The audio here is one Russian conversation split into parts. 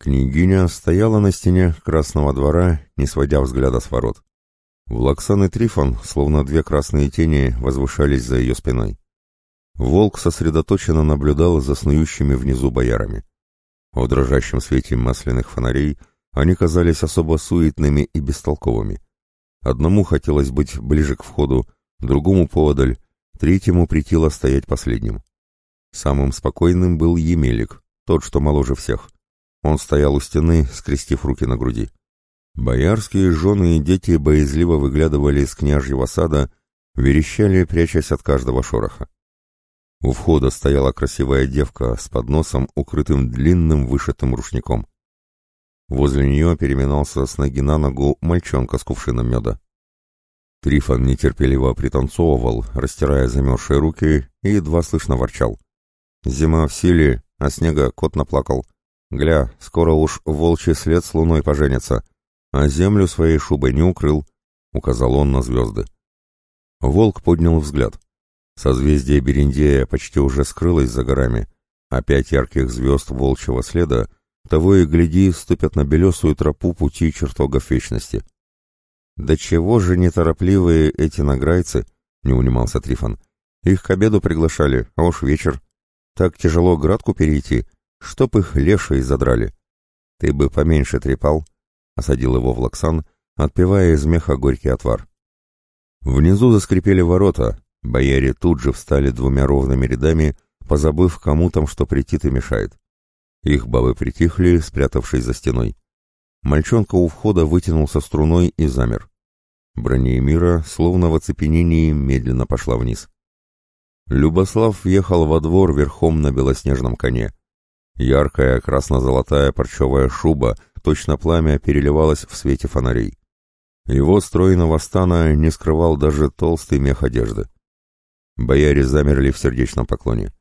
Княгиня стояла на стене Красного двора, не сводя взгляда с ворот. Влаксан и Трифон, словно две красные тени, возвышались за ее спиной. Волк сосредоточенно наблюдал за снующими внизу боярами. В дрожащем свете масляных фонарей они казались особо суетными и бестолковыми. Одному хотелось быть ближе к входу, другому поодаль, третьему притило стоять последним. Самым спокойным был Емелик, тот, что моложе всех. Он стоял у стены, скрестив руки на груди. Боярские жены и дети боязливо выглядывали из княжьего сада, верещали, прячась от каждого шороха. У входа стояла красивая девка с подносом, укрытым длинным вышитым рушником. Возле нее переминался с ноги на ногу мальчонка с кувшином меда. Трифон нетерпеливо пританцовывал, растирая замерзшие руки, и едва слышно ворчал. «Зима в силе, а снега кот наплакал. Гля, скоро уж волчий след с луной поженится, а землю своей шубой не укрыл», — указал он на звезды. Волк поднял взгляд. Созвездие Берендея почти уже скрылось за горами, а пять ярких звезд волчьего следа того и гляди ступят на белесую тропу пути чертогов вечности. «Да чего же неторопливые эти награйцы?» — не унимался Трифон. «Их к обеду приглашали, а уж вечер. Так тяжело градку перейти, чтоб их лешие задрали. Ты бы поменьше трепал», — осадил его Влаксан, отпивая из меха горький отвар. Внизу заскрипели ворота, бояре тут же встали двумя ровными рядами, позабыв, кому там что претит и мешает. Их бабы притихли, спрятавшись за стеной. Мальчонка у входа вытянулся струной и замер. Бронеемира, словно в оцепенении, медленно пошла вниз. Любослав въехал во двор верхом на белоснежном коне. Яркая красно-золотая парчевая шуба, точно пламя, переливалась в свете фонарей. Его стройного стана не скрывал даже толстый мех одежды. Бояре замерли в сердечном поклоне.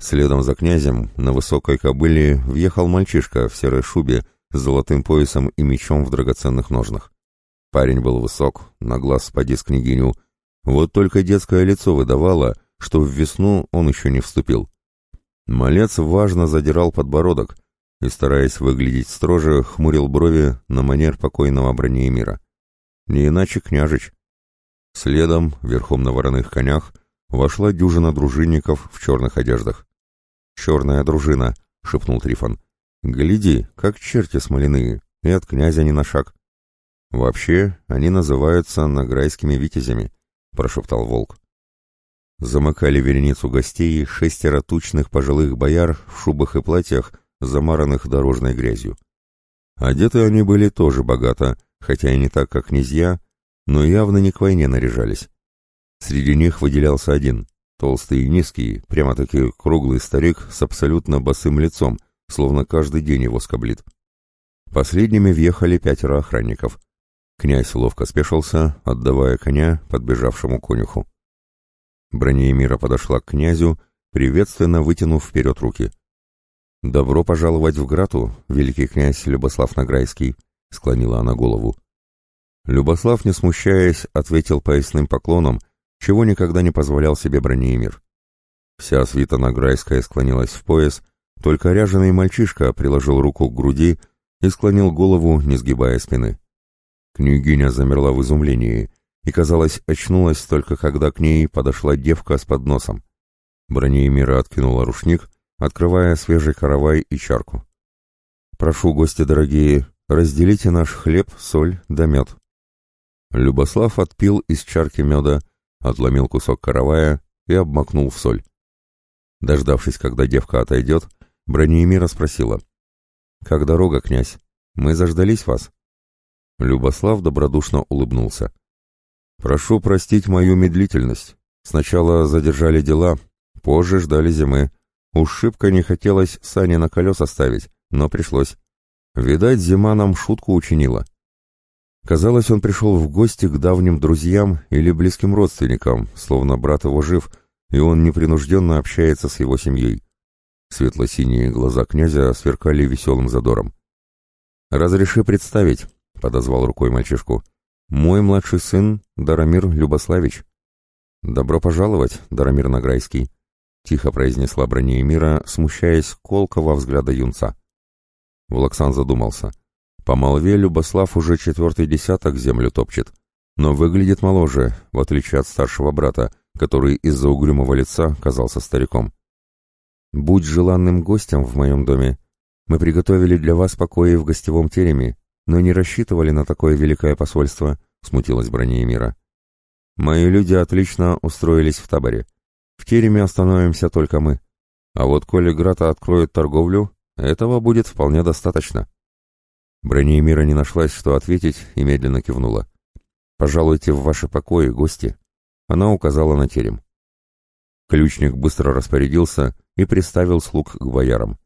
Следом за князем на высокой кобыле въехал мальчишка в серой шубе с золотым поясом и мечом в драгоценных ножнах. Парень был высок, на глаз спади с княгиню. Вот только детское лицо выдавало, что в весну он еще не вступил. Малец важно задирал подбородок и, стараясь выглядеть строже, хмурил брови на манер покойного бронеемира. Не иначе княжич. Следом, верхом на вороных конях, вошла дюжина дружинников в черных одеждах. «Черная дружина», — шепнул Трифон. «Гляди, как черти смоляные, и от князя не на шаг». «Вообще, они называются награйскими витязями», — прошептал волк. Замыкали вереницу гостей шестеро тучных пожилых бояр в шубах и платьях, замаранных дорожной грязью. Одеты они были тоже богато, хотя и не так, как князья, но явно не к войне наряжались. Среди них выделялся один, толстый и низкий, прямо-таки круглый старик с абсолютно босым лицом, словно каждый день его скоблит. Последними въехали пятеро охранников. Князь ловко спешился, отдавая коня подбежавшему конюху. Бронеемира подошла к князю, приветственно вытянув вперед руки. «Добро пожаловать в Грату, великий князь Любослав Награйский», — склонила она голову. Любослав, не смущаясь, ответил поясным поклоном — чего никогда не позволял себе Бронеемир. Вся свита Награйская склонилась в пояс, только ряженый мальчишка приложил руку к груди и склонил голову, не сгибая спины. Княгиня замерла в изумлении и, казалось, очнулась только когда к ней подошла девка с подносом. Бронеемира откинула рушник, открывая свежий каравай и чарку. «Прошу, гости дорогие, разделите наш хлеб, соль да мед». Любослав отпил из чарки меда, отломил кусок каравая и обмакнул в соль. Дождавшись, когда девка отойдет, Бронеемира спросила. «Как дорога, князь? Мы заждались вас?» Любослав добродушно улыбнулся. «Прошу простить мою медлительность. Сначала задержали дела, позже ждали зимы. Уж не хотелось сани на колеса ставить, но пришлось. Видать, зима нам шутку учинила. Казалось, он пришел в гости к давним друзьям или близким родственникам, словно брат его жив, и он непринужденно общается с его семьей. Светло-синие глаза князя сверкали веселым задором. «Разреши представить», — подозвал рукой мальчишку, — «мой младший сын Дарамир Любославич». «Добро пожаловать, Дарамир Награйский», — тихо произнесла Бронеемира, смущаясь колкого взгляда юнца. Влаксан задумался. По молве Любослав уже четвертый десяток землю топчет, но выглядит моложе, в отличие от старшего брата, который из-за угрюмого лица казался стариком. «Будь желанным гостем в моем доме. Мы приготовили для вас покои в гостевом тереме, но не рассчитывали на такое великое посольство», — смутилась Бронеемира. «Мои люди отлично устроились в таборе. В тереме остановимся только мы. А вот коли Грата откроет торговлю, этого будет вполне достаточно». Бронеемира не нашлась, что ответить, и медленно кивнула. «Пожалуйте в ваши покои, гости». Она указала на терем. Ключник быстро распорядился и приставил слуг к боярам.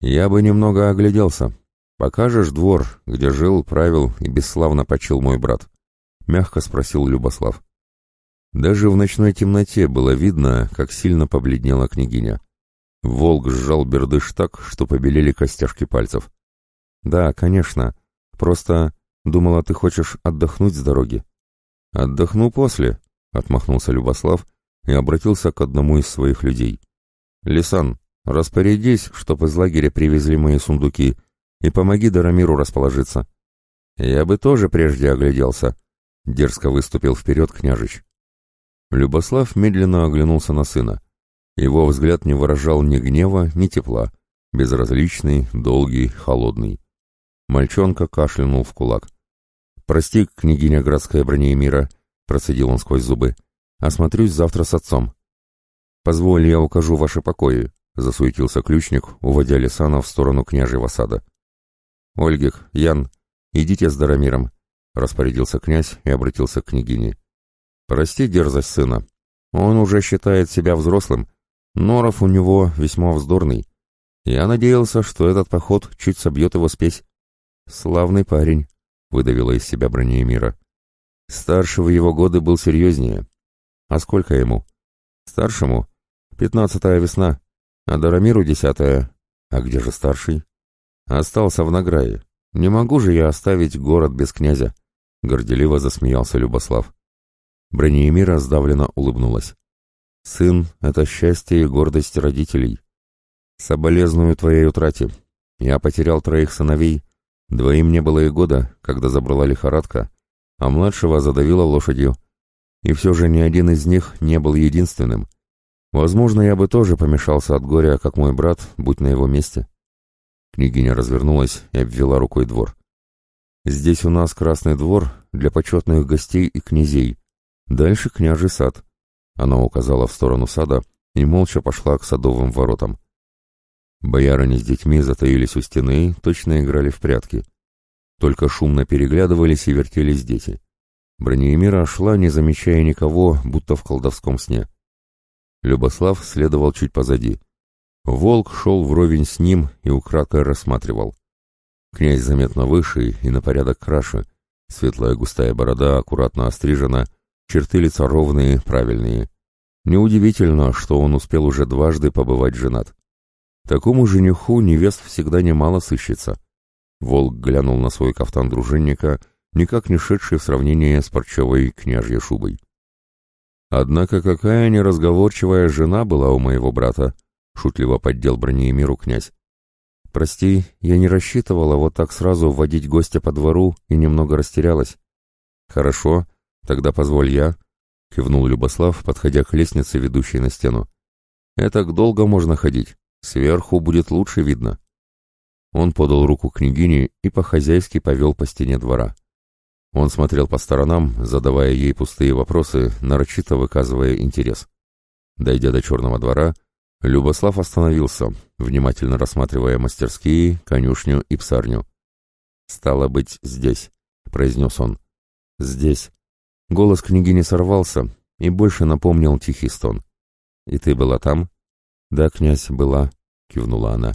«Я бы немного огляделся. Покажешь двор, где жил, правил и бесславно почил мой брат?» — мягко спросил Любослав. Даже в ночной темноте было видно, как сильно побледнела княгиня. Волк сжал бердыш так, что побелели костяшки пальцев. «Да, конечно. Просто думала, ты хочешь отдохнуть с дороги». «Отдохну после», — отмахнулся Любослав и обратился к одному из своих людей. «Лисан, распорядись, чтоб из лагеря привезли мои сундуки, и помоги Дарамиру расположиться». «Я бы тоже прежде огляделся», — дерзко выступил вперед княжич. Любослав медленно оглянулся на сына. Его взгляд не выражал ни гнева, ни тепла, безразличный, долгий, холодный. Мальчонка кашлянул в кулак. «Прости, княгиня городская бронеемира», — процедил он сквозь зубы. «Осмотрюсь завтра с отцом». «Позволь, я укажу ваши покои», — засуетился ключник, уводя Лисана в сторону княжьего сада. «Ольгих, Ян, идите с Дарамиром», — распорядился князь и обратился к княгине. «Прости дерзость сына. Он уже считает себя взрослым. Норов у него весьма вздорный. Я надеялся, что этот поход чуть собьет его спесь. «Славный парень», — выдавила из себя Бронеемира. «Старший в его годы был серьезнее. А сколько ему?» «Старшему? Пятнадцатая весна, а Дарамиру десятая. А где же старший?» «Остался в награе. Не могу же я оставить город без князя», — горделиво засмеялся Любослав. Бронеемира сдавленно улыбнулась. «Сын — это счастье и гордость родителей. Соболезную твоей утрате. Я потерял троих сыновей, Двоим не было и года, когда забрала лихорадка, а младшего задавила лошадью. И все же ни один из них не был единственным. Возможно, я бы тоже помешался от горя, как мой брат, будь на его месте. Княгиня развернулась и обвела рукой двор. Здесь у нас красный двор для почетных гостей и князей. Дальше княжий сад. Она указала в сторону сада и молча пошла к садовым воротам. Боярыни с детьми затаились у стены, точно играли в прятки. Только шумно переглядывались и вертелись дети. Бронеемира шла, не замечая никого, будто в колдовском сне. Любослав следовал чуть позади. Волк шел вровень с ним и украдкой рассматривал. Князь заметно выше и на порядок краше. Светлая густая борода аккуратно острижена, черты лица ровные, правильные. Неудивительно, что он успел уже дважды побывать женат. Такому жениху невест всегда немало сыщется. Волк глянул на свой кафтан дружинника, никак не шедший в сравнение с парчевой княжьей шубой. «Однако какая неразговорчивая жена была у моего брата», — шутливо поддел бронеемиру князь. «Прости, я не рассчитывала вот так сразу вводить гостя по двору и немного растерялась». «Хорошо, тогда позволь я», — кивнул Любослав, подходя к лестнице, ведущей на стену. «Это долго можно ходить. Сверху будет лучше видно. Он подал руку княгине и по-хозяйски повел по стене двора. Он смотрел по сторонам, задавая ей пустые вопросы, нарочито выказывая интерес. Дойдя до черного двора, Любослав остановился, внимательно рассматривая мастерские, конюшню и псарню. «Стало быть, здесь», — произнес он. «Здесь». Голос княгини сорвался и больше напомнил тихий стон. «И ты была там?» «Да, князь, была», — кивнула она.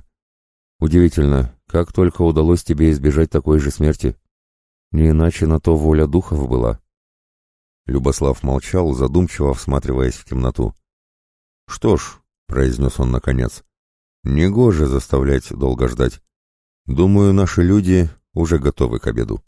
«Удивительно, как только удалось тебе избежать такой же смерти. Не иначе на то воля духов была». Любослав молчал, задумчиво всматриваясь в темноту. «Что ж», — произнес он наконец, — «негоже заставлять долго ждать. Думаю, наши люди уже готовы к обеду».